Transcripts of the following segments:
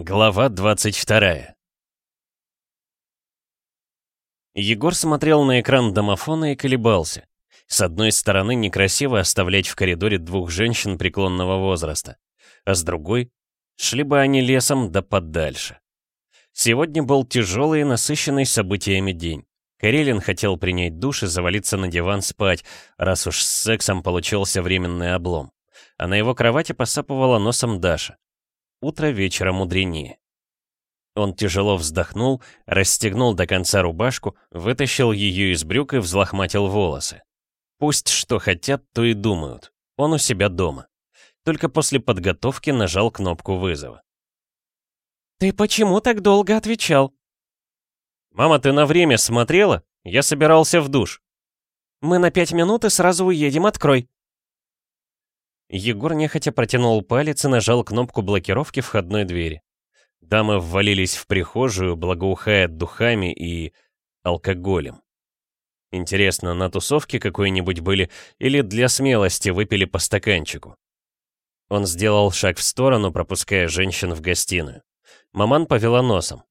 Глава 22 Егор смотрел на экран домофона и колебался. С одной стороны, некрасиво оставлять в коридоре двух женщин преклонного возраста, а с другой — шли бы они лесом да подальше. Сегодня был тяжелый и насыщенный событиями день. Карелин хотел принять душ и завалиться на диван спать, раз уж с сексом получился временный облом. А на его кровати посапывала носом Даша. Утро вечера мудренее. Он тяжело вздохнул, расстегнул до конца рубашку, вытащил ее из брюк и взлохматил волосы. Пусть что хотят, то и думают. Он у себя дома. Только после подготовки нажал кнопку вызова. «Ты почему так долго отвечал?» «Мама, ты на время смотрела? Я собирался в душ». «Мы на пять минут и сразу уедем, открой». Егор нехотя протянул палец и нажал кнопку блокировки входной двери. Дамы ввалились в прихожую, благоухая духами и... алкоголем. Интересно, на тусовке какой-нибудь были или для смелости выпили по стаканчику? Он сделал шаг в сторону, пропуская женщин в гостиную. Маман повела носом.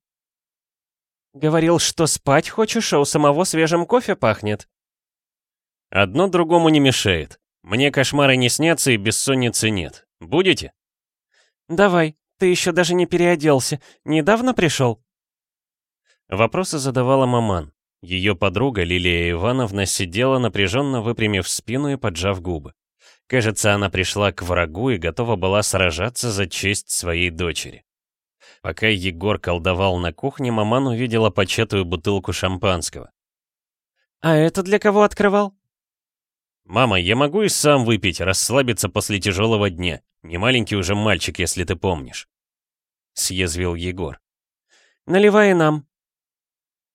«Говорил, что спать хочешь, а у самого свежим кофе пахнет». «Одно другому не мешает. Мне кошмары не снятся и бессонницы нет. Будете? Давай, ты еще даже не переоделся. Недавно пришел? Вопросы задавала маман. Ее подруга Лилия Ивановна сидела напряженно выпрямив спину и поджав губы. Кажется, она пришла к врагу и готова была сражаться за честь своей дочери. Пока Егор колдовал на кухне, маман увидела початую бутылку шампанского. «А это для кого открывал?» «Мама, я могу и сам выпить, расслабиться после тяжелого дня. Не маленький уже мальчик, если ты помнишь». Съязвил Егор. «Наливай нам».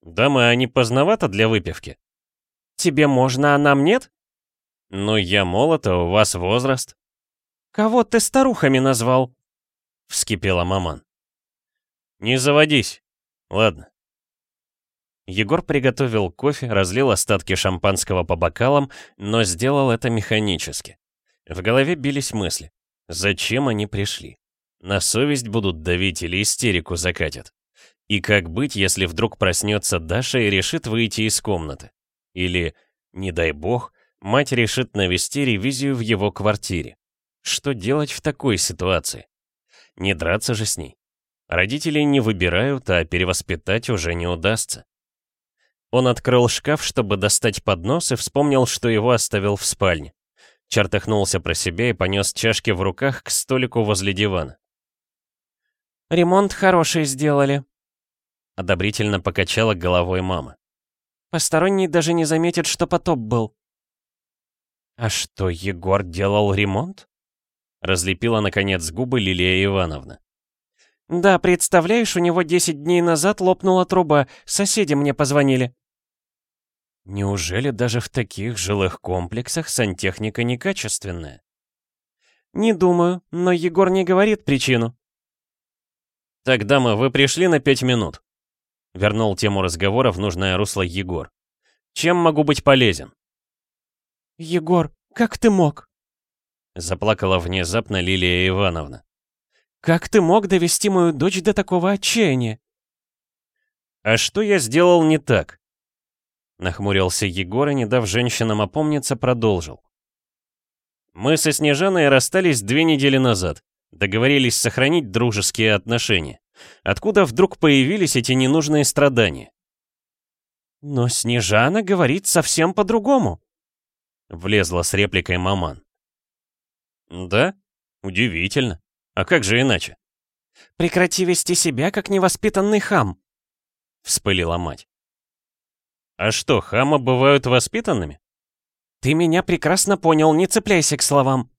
«Дамы, а не поздновато для выпивки?» «Тебе можно, а нам нет?» «Ну, я молод, а у вас возраст». «Кого ты старухами назвал?» Вскипела маман. «Не заводись. Ладно, Егор приготовил кофе, разлил остатки шампанского по бокалам, но сделал это механически. В голове бились мысли. Зачем они пришли? На совесть будут давить или истерику закатят? И как быть, если вдруг проснется Даша и решит выйти из комнаты? Или, не дай бог, мать решит навести ревизию в его квартире? Что делать в такой ситуации? Не драться же с ней. Родители не выбирают, а перевоспитать уже не удастся. Он открыл шкаф, чтобы достать поднос, и вспомнил, что его оставил в спальне. Чертыхнулся про себя и понес чашки в руках к столику возле дивана. «Ремонт хороший сделали», — одобрительно покачала головой мама. «Посторонний даже не заметит, что потоп был». «А что, Егор делал ремонт?» — разлепила, наконец, губы Лилия Ивановна. «Да, представляешь, у него 10 дней назад лопнула труба, соседи мне позвонили». Неужели даже в таких жилых комплексах сантехника некачественная? Не думаю, но Егор не говорит причину. Так, дама, вы пришли на пять минут. Вернул тему разговора в нужное русло Егор. Чем могу быть полезен? Егор, как ты мог? Заплакала внезапно Лилия Ивановна. Как ты мог довести мою дочь до такого отчаяния? А что я сделал не так? Нахмурился Егор и, не дав женщинам опомниться, продолжил. Мы со Снежаной расстались две недели назад. Договорились сохранить дружеские отношения. Откуда вдруг появились эти ненужные страдания? Но Снежана говорит совсем по-другому. Влезла с репликой маман. Да? Удивительно. А как же иначе? Прекрати вести себя, как невоспитанный хам. Вспылила мать. А что, хамы бывают воспитанными? Ты меня прекрасно понял, не цепляйся к словам.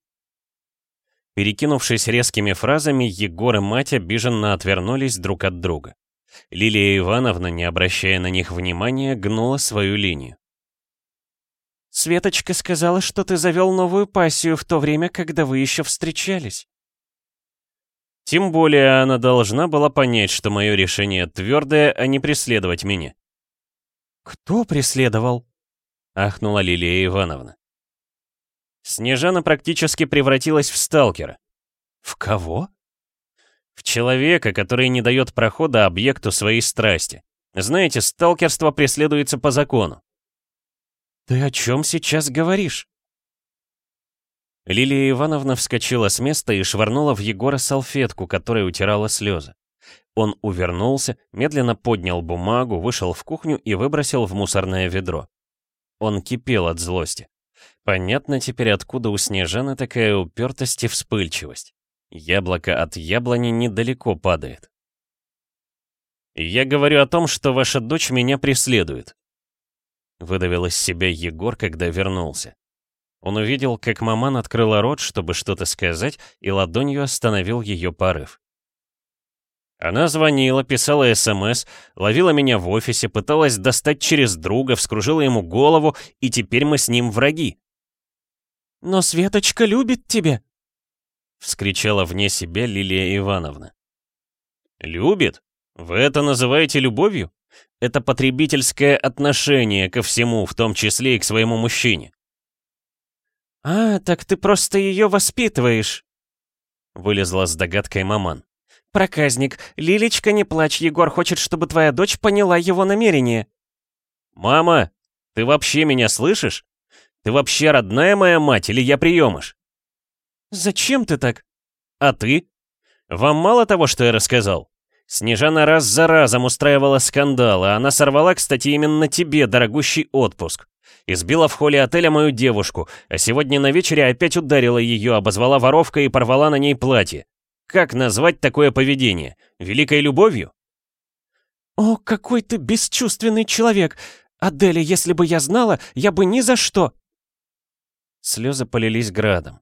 Перекинувшись резкими фразами, Егор и мать обиженно отвернулись друг от друга. Лилия Ивановна, не обращая на них внимания, гнула свою линию. «Светочка сказала, что ты завел новую пассию в то время, когда вы еще встречались». Тем более она должна была понять, что мое решение твердое, а не преследовать меня. «Кто преследовал?» — ахнула Лилия Ивановна. Снежана практически превратилась в сталкера. «В кого?» В человека, который не дает прохода объекту своей страсти. Знаете, сталкерство преследуется по закону. «Ты о чем сейчас говоришь?» Лилия Ивановна вскочила с места и швырнула в Егора салфетку, которой утирала слезы. Он увернулся, медленно поднял бумагу, вышел в кухню и выбросил в мусорное ведро. Он кипел от злости. Понятно теперь, откуда у Снежаны такая упертость и вспыльчивость. Яблоко от яблони недалеко падает. «Я говорю о том, что ваша дочь меня преследует», — выдавил из себя Егор, когда вернулся. Он увидел, как маман открыла рот, чтобы что-то сказать, и ладонью остановил ее порыв. Она звонила, писала СМС, ловила меня в офисе, пыталась достать через друга, вскружила ему голову, и теперь мы с ним враги. «Но Светочка любит тебя!» — вскричала вне себя Лилия Ивановна. «Любит? Вы это называете любовью? Это потребительское отношение ко всему, в том числе и к своему мужчине». «А, так ты просто ее воспитываешь!» — вылезла с догадкой маман. «Проказник, Лилечка, не плачь, Егор хочет, чтобы твоя дочь поняла его намерение». «Мама, ты вообще меня слышишь? Ты вообще родная моя мать или я приемыш?» «Зачем ты так?» «А ты? Вам мало того, что я рассказал? Снежана раз за разом устраивала скандалы, а она сорвала, кстати, именно тебе дорогущий отпуск. Избила в холле отеля мою девушку, а сегодня на вечере опять ударила ее, обозвала воровкой и порвала на ней платье. Как назвать такое поведение? Великой любовью? «О, какой ты бесчувственный человек! Аделя, если бы я знала, я бы ни за что...» Слезы полились градом.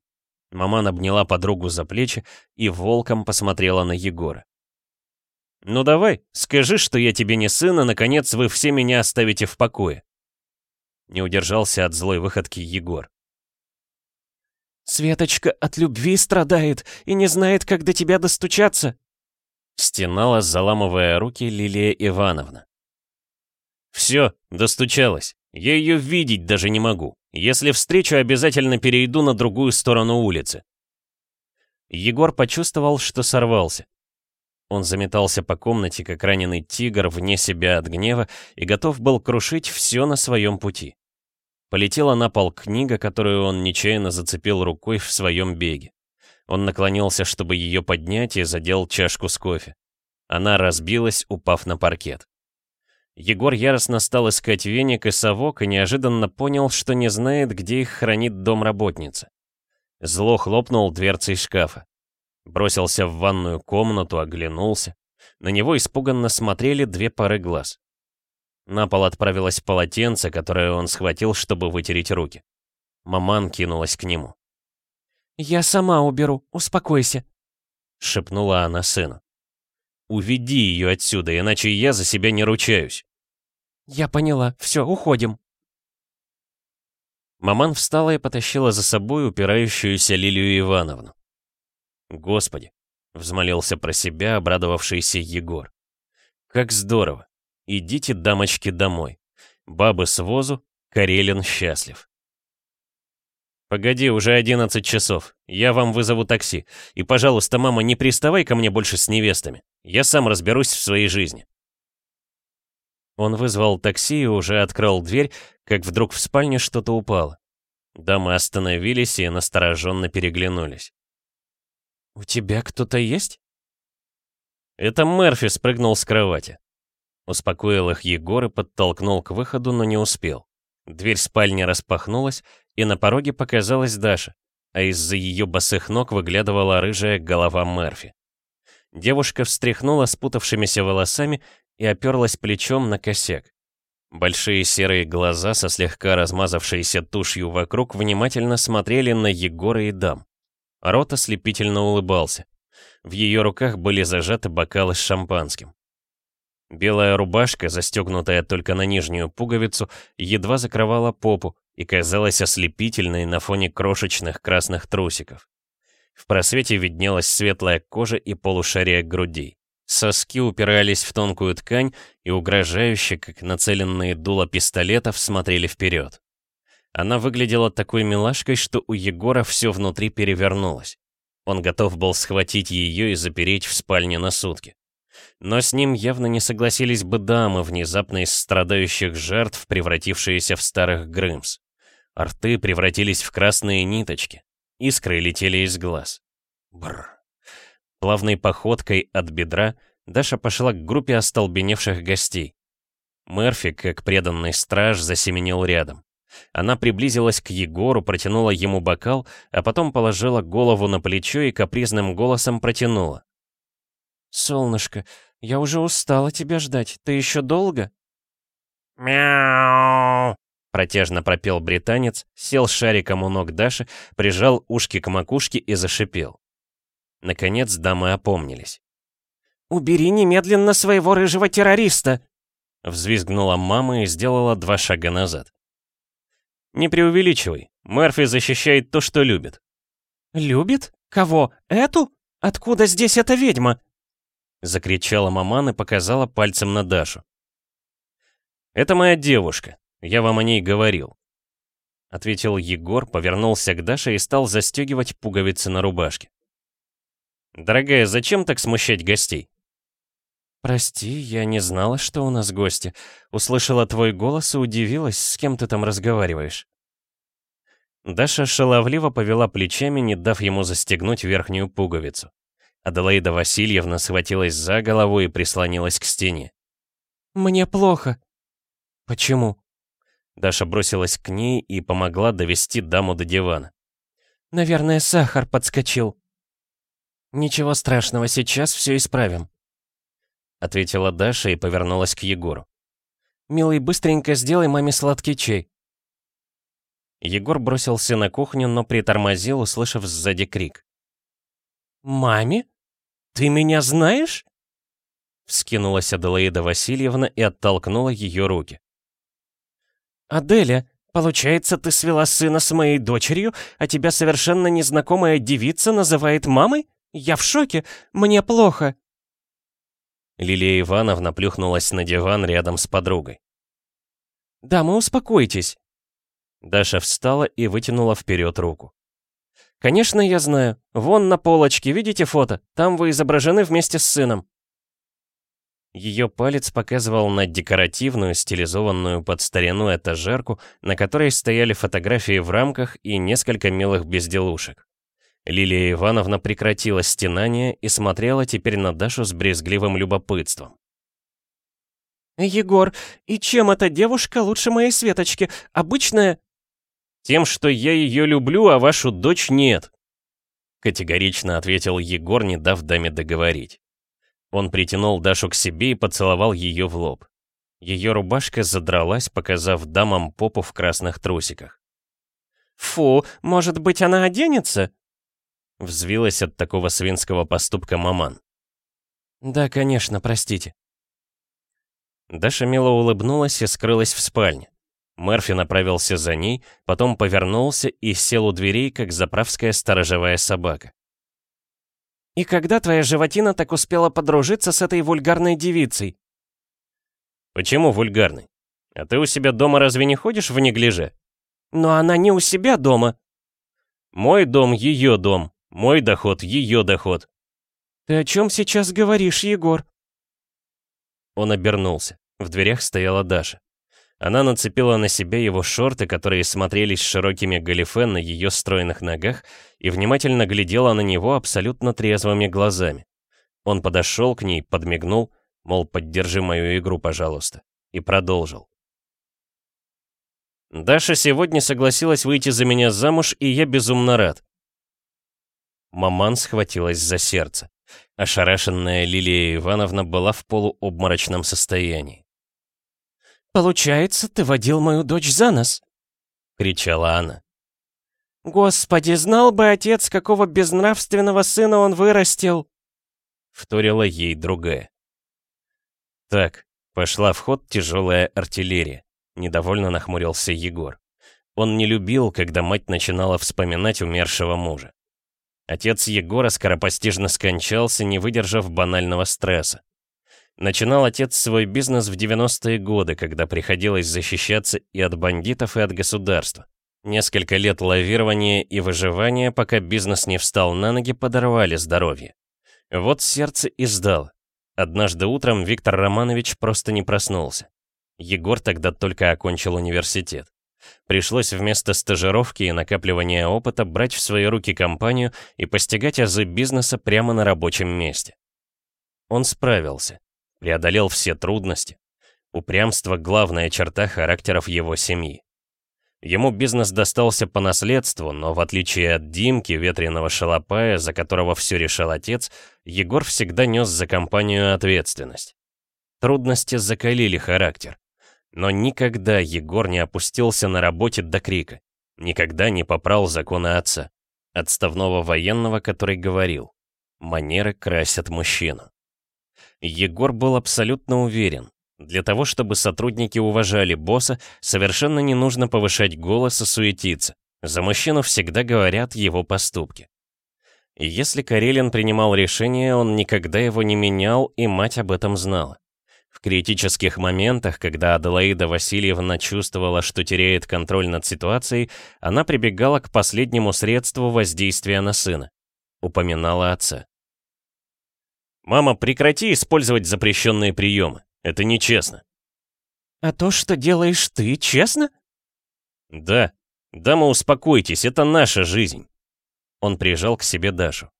Маман обняла подругу за плечи и волком посмотрела на Егора. «Ну давай, скажи, что я тебе не сын, и, наконец, вы все меня оставите в покое». Не удержался от злой выходки Егор. «Светочка от любви страдает и не знает, как до тебя достучаться!» Стенала, заламывая руки Лилия Ивановна. «Все, достучалась. Я ее видеть даже не могу. Если встречу, обязательно перейду на другую сторону улицы». Егор почувствовал, что сорвался. Он заметался по комнате, как раненый тигр, вне себя от гнева, и готов был крушить все на своем пути. Полетела на пол книга, которую он нечаянно зацепил рукой в своем беге. Он наклонился, чтобы ее поднять, и задел чашку с кофе. Она разбилась, упав на паркет. Егор яростно стал искать веник и совок и неожиданно понял, что не знает, где их хранит домработница. Зло хлопнул дверцей шкафа. Бросился в ванную комнату, оглянулся. На него испуганно смотрели две пары глаз. На пол отправилось полотенце, которое он схватил, чтобы вытереть руки. Маман кинулась к нему. «Я сама уберу, успокойся», — шепнула она сыну. «Уведи ее отсюда, иначе я за себя не ручаюсь». «Я поняла, все, уходим». Маман встала и потащила за собой упирающуюся Лилию Ивановну. «Господи!» — взмолился про себя обрадовавшийся Егор. «Как здорово! Идите, дамочки, домой. Бабы с возу, Карелин счастлив. «Погоди, уже 11 часов. Я вам вызову такси. И, пожалуйста, мама, не приставай ко мне больше с невестами. Я сам разберусь в своей жизни». Он вызвал такси и уже открыл дверь, как вдруг в спальне что-то упало. Дамы остановились и настороженно переглянулись. «У тебя кто-то есть?» Это Мерфи спрыгнул с кровати. Успокоил их Егор и подтолкнул к выходу, но не успел. Дверь спальни распахнулась, и на пороге показалась Даша, а из-за ее босых ног выглядывала рыжая голова Мерфи. Девушка встряхнула спутавшимися волосами и оперлась плечом на косяк. Большие серые глаза со слегка размазавшейся тушью вокруг внимательно смотрели на Егора и дам. Рот ослепительно улыбался. В ее руках были зажаты бокалы с шампанским. Белая рубашка, застегнутая только на нижнюю пуговицу, едва закрывала попу и казалась ослепительной на фоне крошечных красных трусиков. В просвете виднелась светлая кожа и полушарие грудей. Соски упирались в тонкую ткань и угрожающе, как нацеленные дула пистолетов, смотрели вперед. Она выглядела такой милашкой, что у Егора все внутри перевернулось. Он готов был схватить ее и запереть в спальне на сутки. Но с ним явно не согласились бы дамы, внезапно из страдающих жертв, превратившиеся в старых Грымс. Арты превратились в красные ниточки. Искры летели из глаз. Бррр. Плавной походкой от бедра Даша пошла к группе остолбеневших гостей. Мерфи, как преданный страж, засеменил рядом. Она приблизилась к Егору, протянула ему бокал, а потом положила голову на плечо и капризным голосом протянула. «Солнышко, я уже устала тебя ждать. Ты еще долго?» «Мяу!» Протяжно пропел британец, сел шариком у ног Даши, прижал ушки к макушке и зашипел. Наконец дамы опомнились. «Убери немедленно своего рыжего террориста!» Взвизгнула мама и сделала два шага назад. «Не преувеличивай. Мерфи защищает то, что любит». «Любит? Кого? Эту? Откуда здесь эта ведьма?» Закричала маман и показала пальцем на Дашу. «Это моя девушка. Я вам о ней говорил». Ответил Егор, повернулся к Даше и стал застегивать пуговицы на рубашке. «Дорогая, зачем так смущать гостей?» «Прости, я не знала, что у нас гости. Услышала твой голос и удивилась, с кем ты там разговариваешь». Даша шаловливо повела плечами, не дав ему застегнуть верхнюю пуговицу. Аделаида Васильевна схватилась за голову и прислонилась к стене. «Мне плохо». «Почему?» Даша бросилась к ней и помогла довести даму до дивана. «Наверное, сахар подскочил». «Ничего страшного, сейчас все исправим», ответила Даша и повернулась к Егору. «Милый, быстренько сделай маме сладкий чай». Егор бросился на кухню, но притормозил, услышав сзади крик. «Маме? Ты меня знаешь?» Вскинулась Аделаида Васильевна и оттолкнула ее руки. «Аделя, получается, ты свела сына с моей дочерью, а тебя совершенно незнакомая девица называет мамой? Я в шоке, мне плохо». Лилия Ивановна плюхнулась на диван рядом с подругой. «Дамы, успокойтесь!» Даша встала и вытянула вперед руку. «Конечно, я знаю. Вон на полочке, видите фото? Там вы изображены вместе с сыном». Ее палец показывал на декоративную, стилизованную под старину этажерку, на которой стояли фотографии в рамках и несколько милых безделушек. Лилия Ивановна прекратила стенание и смотрела теперь на Дашу с брезгливым любопытством. «Егор, и чем эта девушка лучше моей Светочки? Обычная...» «Тем, что я ее люблю, а вашу дочь нет», — категорично ответил Егор, не дав даме договорить. Он притянул Дашу к себе и поцеловал ее в лоб. Ее рубашка задралась, показав дамам попу в красных трусиках. «Фу, может быть, она оденется?» Взвилась от такого свинского поступка маман. «Да, конечно, простите». Даша мило улыбнулась и скрылась в спальне. Мерфи направился за ней, потом повернулся и сел у дверей, как заправская сторожевая собака. «И когда твоя животина так успела подружиться с этой вульгарной девицей?» «Почему вульгарной? А ты у себя дома разве не ходишь в неглиже?» «Но она не у себя дома». «Мой дом — ее дом. Мой доход, ее доход. Ты о чем сейчас говоришь, Егор? Он обернулся. В дверях стояла Даша. Она нацепила на себя его шорты, которые смотрелись широкими галифе на ее стройных ногах, и внимательно глядела на него абсолютно трезвыми глазами. Он подошел к ней, подмигнул, мол, поддержи мою игру, пожалуйста, и продолжил. Даша сегодня согласилась выйти за меня замуж, и я безумно рад. Маман схватилась за сердце. Ошарашенная Лилия Ивановна была в полуобморочном состоянии. «Получается, ты водил мою дочь за нос?» — кричала она. «Господи, знал бы отец, какого безнравственного сына он вырастил!» — вторила ей другая. «Так, пошла в ход тяжелая артиллерия», — недовольно нахмурился Егор. Он не любил, когда мать начинала вспоминать умершего мужа. Отец Егора скоропостижно скончался, не выдержав банального стресса. Начинал отец свой бизнес в 90-е годы, когда приходилось защищаться и от бандитов, и от государства. Несколько лет лавирования и выживания, пока бизнес не встал на ноги, подорвали здоровье. Вот сердце и сдало. Однажды утром Виктор Романович просто не проснулся. Егор тогда только окончил университет. Пришлось вместо стажировки и накапливания опыта брать в свои руки компанию и постигать азы бизнеса прямо на рабочем месте. Он справился, преодолел все трудности. Упрямство — главная черта характеров его семьи. Ему бизнес достался по наследству, но в отличие от Димки, ветреного шалопая, за которого все решал отец, Егор всегда нес за компанию ответственность. Трудности закалили характер. Но никогда Егор не опустился на работе до крика. Никогда не попрал законы отца. Отставного военного, который говорил «манеры красят мужчину». Егор был абсолютно уверен, для того, чтобы сотрудники уважали босса, совершенно не нужно повышать голос и суетиться. За мужчину всегда говорят его поступки. И если Карелин принимал решение, он никогда его не менял, и мать об этом знала. В критических моментах, когда Аделаида Васильевна чувствовала, что теряет контроль над ситуацией, она прибегала к последнему средству воздействия на сына. Упоминала отца. «Мама, прекрати использовать запрещенные приемы. Это нечестно». «А то, что делаешь ты, честно?» «Да. Дама, успокойтесь, это наша жизнь». Он прижал к себе Дашу.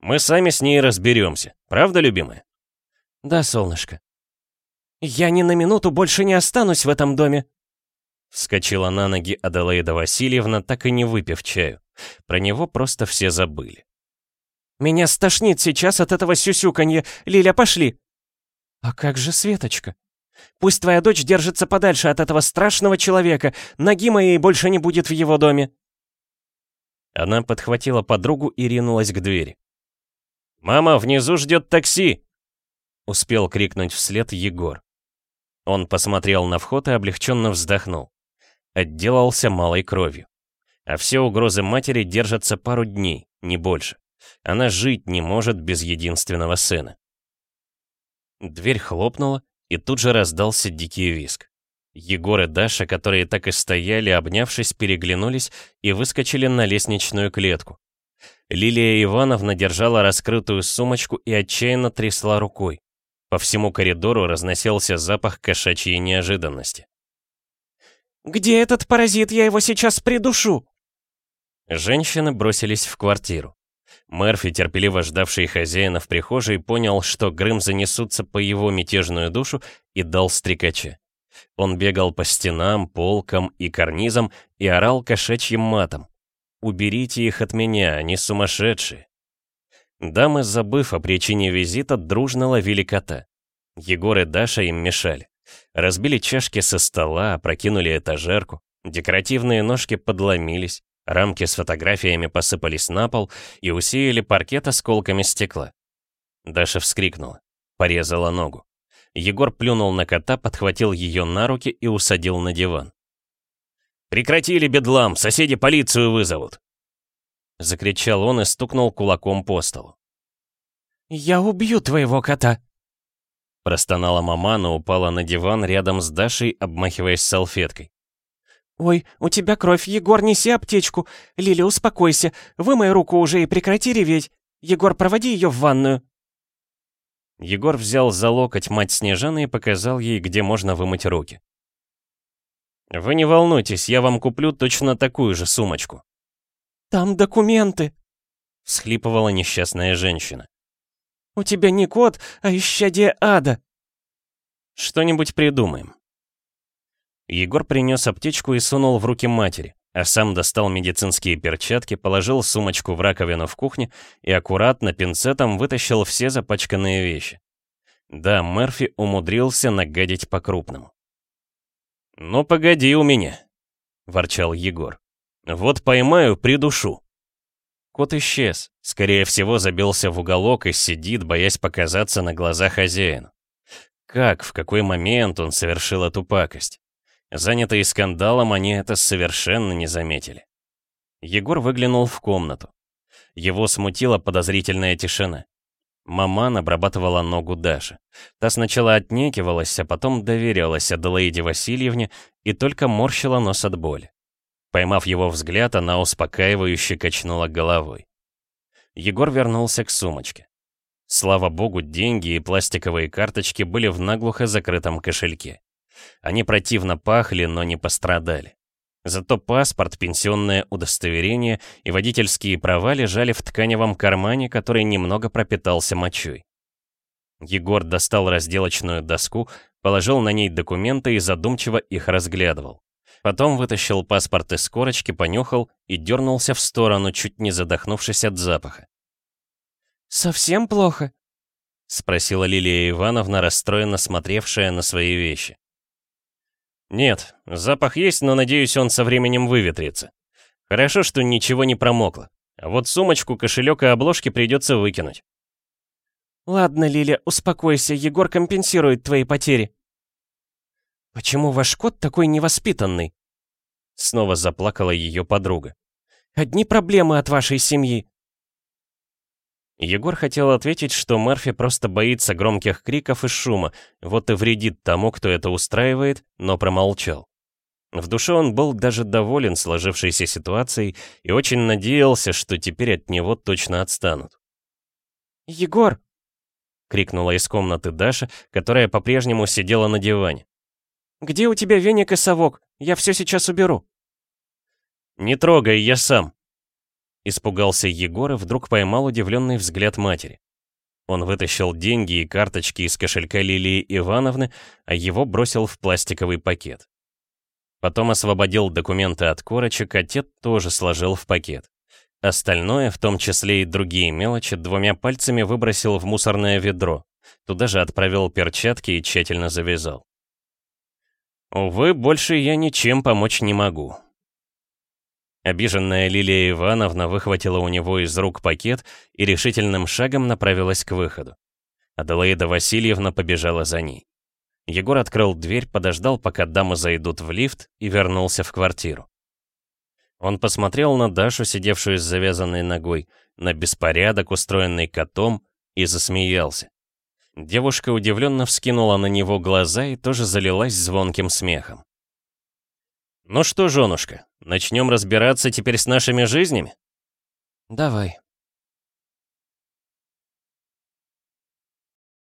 «Мы сами с ней разберемся. Правда, любимая?» «Да, солнышко». «Я ни на минуту больше не останусь в этом доме», Вскочила на ноги Аделаида Васильевна, так и не выпив чаю. Про него просто все забыли. «Меня стошнит сейчас от этого сюсюканья. Лиля, пошли!» «А как же Светочка? Пусть твоя дочь держится подальше от этого страшного человека. Ноги моей больше не будет в его доме». Она подхватила подругу и ринулась к двери. «Мама, внизу ждет такси!» Успел крикнуть вслед Егор. Он посмотрел на вход и облегченно вздохнул. Отделался малой кровью. А все угрозы матери держатся пару дней, не больше. Она жить не может без единственного сына. Дверь хлопнула, и тут же раздался дикий виск. Егор и Даша, которые так и стояли, обнявшись, переглянулись и выскочили на лестничную клетку. Лилия Ивановна держала раскрытую сумочку и отчаянно трясла рукой. По всему коридору разносился запах кошачьей неожиданности. «Где этот паразит? Я его сейчас придушу!» Женщины бросились в квартиру. Мерфи, терпеливо ждавший хозяина в прихожей, понял, что Грым занесутся по его мятежную душу и дал стрекача. Он бегал по стенам, полкам и карнизам и орал кошачьим матом. «Уберите их от меня, они сумасшедшие!» Дамы, забыв о причине визита, дружно ловили кота. Егор и Даша им мешали. Разбили чашки со стола, опрокинули этажерку. Декоративные ножки подломились. Рамки с фотографиями посыпались на пол и усеяли паркет осколками стекла. Даша вскрикнула, порезала ногу. Егор плюнул на кота, подхватил ее на руки и усадил на диван. «Прекратили бедлам, соседи полицию вызовут!» Закричал он и стукнул кулаком по столу. «Я убью твоего кота!» Простонала мама, но упала на диван рядом с Дашей, обмахиваясь салфеткой. «Ой, у тебя кровь, Егор, неси аптечку. Лиля, успокойся. Вымой руку уже и прекрати реветь. Егор, проводи ее в ванную». Егор взял за локоть мать Снежаны и показал ей, где можно вымыть руки. «Вы не волнуйтесь, я вам куплю точно такую же сумочку». «Там документы», — всхлипывала несчастная женщина. «У тебя не кот, а исчадие ада». «Что-нибудь придумаем», Егор принес аптечку и сунул в руки матери, а сам достал медицинские перчатки, положил сумочку в раковину в кухне и аккуратно пинцетом вытащил все запачканные вещи. Да, Мерфи умудрился нагадить по-крупному. «Ну погоди у меня», — ворчал Егор. «Вот поймаю, придушу». Кот исчез, скорее всего забился в уголок и сидит, боясь показаться на глаза хозяину. Как, в какой момент он совершил эту пакость? Занятые скандалом, они это совершенно не заметили. Егор выглянул в комнату. Его смутила подозрительная тишина. Маман обрабатывала ногу Даши. Та сначала отнекивалась, а потом доверилась Аделаиде Васильевне и только морщила нос от боли. Поймав его взгляд, она успокаивающе качнула головой. Егор вернулся к сумочке. Слава богу, деньги и пластиковые карточки были в наглухо закрытом кошельке. Они противно пахли, но не пострадали. Зато паспорт, пенсионное удостоверение и водительские права лежали в тканевом кармане, который немного пропитался мочой. Егор достал разделочную доску, положил на ней документы и задумчиво их разглядывал. Потом вытащил паспорт из корочки, понюхал и дернулся в сторону, чуть не задохнувшись от запаха. «Совсем плохо?» — спросила Лилия Ивановна, расстроенно смотревшая на свои вещи. «Нет, запах есть, но, надеюсь, он со временем выветрится. Хорошо, что ничего не промокло. А вот сумочку, кошелек и обложки придется выкинуть». «Ладно, Лиля, успокойся, Егор компенсирует твои потери». «Почему ваш кот такой невоспитанный?» Снова заплакала ее подруга. «Одни проблемы от вашей семьи». Егор хотел ответить, что Мерфи просто боится громких криков и шума, вот и вредит тому, кто это устраивает, но промолчал. В душе он был даже доволен сложившейся ситуацией и очень надеялся, что теперь от него точно отстанут. «Егор!» — крикнула из комнаты Даша, которая по-прежнему сидела на диване. «Где у тебя веник и совок? Я все сейчас уберу». «Не трогай, я сам», Испугался Егор и вдруг поймал удивленный взгляд матери. Он вытащил деньги и карточки из кошелька Лилии Ивановны, а его бросил в пластиковый пакет. Потом освободил документы от корочек, а те тоже сложил в пакет. Остальное, в том числе и другие мелочи, двумя пальцами выбросил в мусорное ведро. Туда же отправил перчатки и тщательно завязал. Увы, больше я ничем помочь не могу. Обиженная Лилия Ивановна выхватила у него из рук пакет и решительным шагом направилась к выходу. Аделаида Васильевна побежала за ней. Егор открыл дверь, подождал, пока дамы зайдут в лифт, и вернулся в квартиру. Он посмотрел на Дашу, сидевшую с завязанной ногой, на беспорядок, устроенный котом, и засмеялся. Девушка удивленно вскинула на него глаза и тоже залилась звонким смехом. «Ну что, женушка, начнем разбираться теперь с нашими жизнями?» «Давай»,